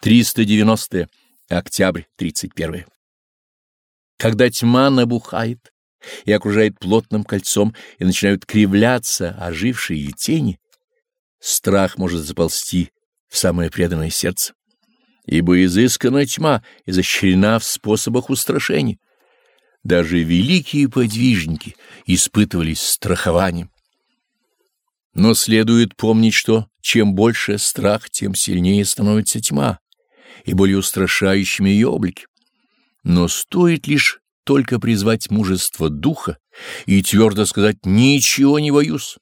390. Октябрь 31. Когда тьма набухает и окружает плотным кольцом, и начинают кривляться ожившие тени, страх может заползти в самое преданное сердце, ибо изыскана тьма, изощрена в способах устрашения. Даже великие подвижники испытывались страхованием. Но следует помнить, что чем больше страх, тем сильнее становится тьма и более устрашающими ее облики. Но стоит лишь только призвать мужество духа и твердо сказать «ничего не боюсь».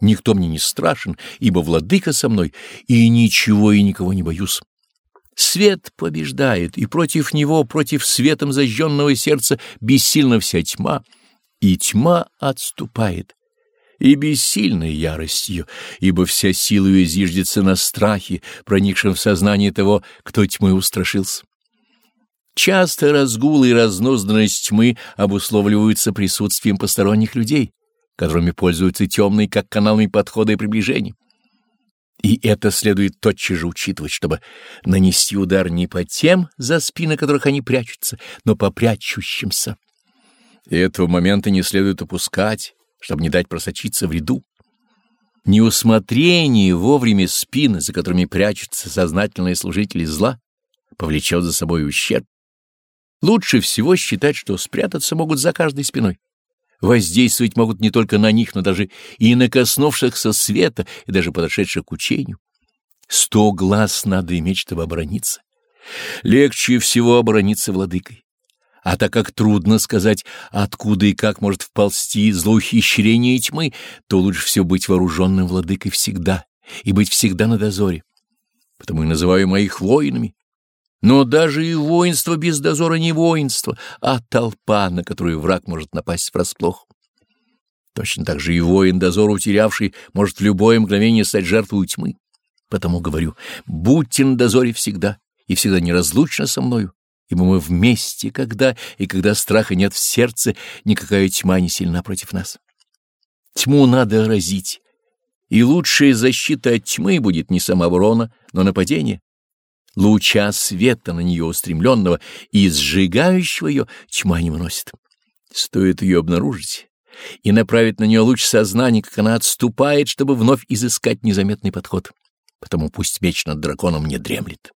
Никто мне не страшен, ибо владыка со мной, и ничего и никого не боюсь. Свет побеждает, и против него, против светом зажженного сердца, бессильна вся тьма, и тьма отступает и бессильной яростью, ибо вся сила ее зиждется на страхе, проникшем в сознание того, кто тьмы устрашился. Часто разгул и разнозданность тьмы обусловливаются присутствием посторонних людей, которыми пользуются темные как каналами подхода и приближения. И это следует тотчас же учитывать, чтобы нанести удар не по тем, за спины которых они прячутся, но по прячущимся. И этого момента не следует опускать, чтобы не дать просочиться в ряду. Неусмотрение вовремя спины, за которыми прячутся сознательные служители зла, повлечет за собой ущерб. Лучше всего считать, что спрятаться могут за каждой спиной. Воздействовать могут не только на них, но даже и на коснувшихся света, и даже подошедших к учению. Сто глаз надо иметь, чтобы оборониться. Легче всего оборониться владыкой. А так как трудно сказать, откуда и как может вползти злоухищрение тьмы, то лучше все быть вооруженным владыкой всегда и быть всегда на дозоре. Потому и называю моих воинами. Но даже и воинство без дозора не воинство, а толпа, на которую враг может напасть врасплох. Точно так же и воин, дозор утерявший, может в любое мгновение стать жертвой тьмы. Потому говорю, будьте на дозоре всегда и всегда неразлучно со мною ибо мы вместе, когда и когда страха нет в сердце, никакая тьма не сильна против нас. Тьму надо разить, и лучшая защита от тьмы будет не самооборона, но нападение. Луча света на нее устремленного и сжигающего ее тьма не выносит. Стоит ее обнаружить и направить на нее луч сознания, как она отступает, чтобы вновь изыскать незаметный подход. Потому пусть меч над драконом не дремлет.